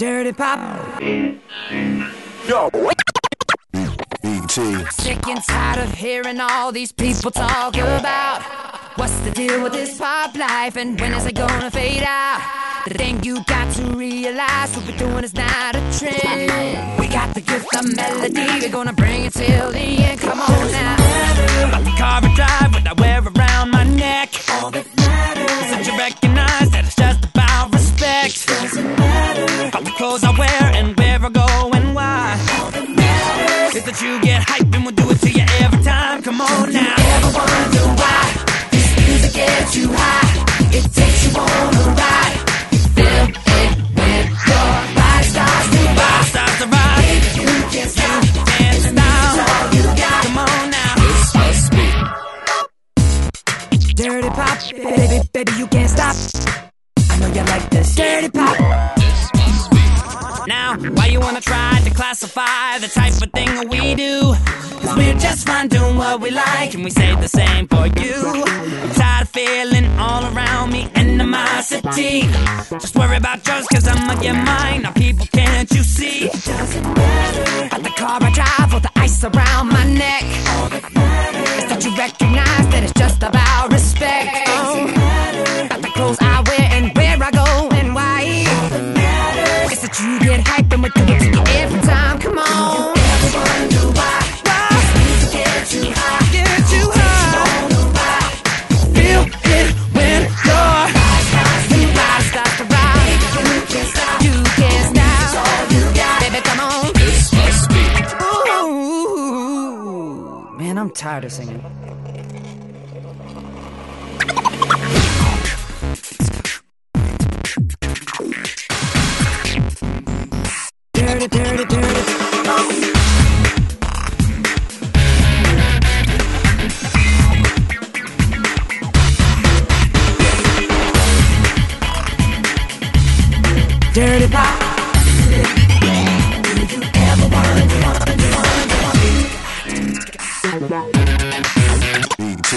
Dirty Pop. Yo. BT. Sick and tired of hearing all these people talk about what's the deal with this pop life and when is it gonna fade out? The thing you got to realize what we're doing is not a trend. We got the gift of melody, we're gonna bring it till the end. Come on now. Got the car clothes I wear and where I go and why. All that matters. Is that you get hype and we'll do it to you every time. Come on now. Ever wonder why this music gets you high? It takes you on a ride. You feel it when your body starts to rock. starts to rise. Baby, You can't stop. Can't stop. All you got. Come on now. This must be. Dirty pop, baby, baby, you can't stop. I know you like this. Dirty pop. Why you wanna try to classify the type of thing we do? Cause we're just fine doing what we like, and we say the same for you. I'm tired of feeling all around me animosity. Just worry about yours, cause I'ma get mine. Now, people, can't you see? Doesn't matter. Got the car I drive with the ice around my neck. All that matters. Is that you recognize that it's just about respect? You got. Us got the round you can't now you got baby, come on. This must be. Ooh. Man, I'm tired of singing. dirty, dirty, dirty. Dirty pop. Do you ever wonder, wonder, wonder, wonder? ET.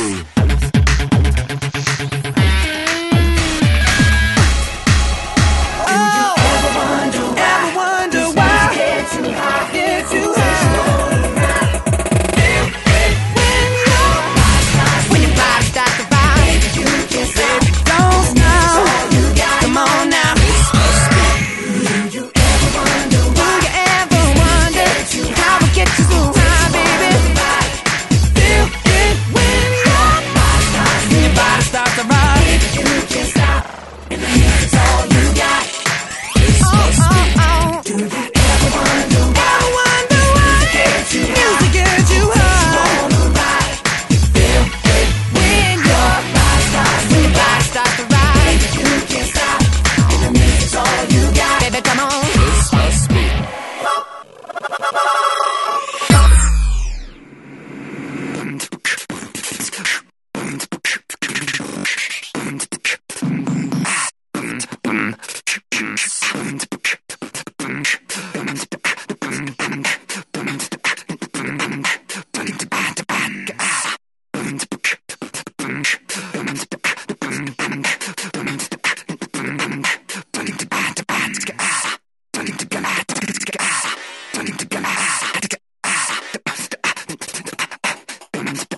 Bums,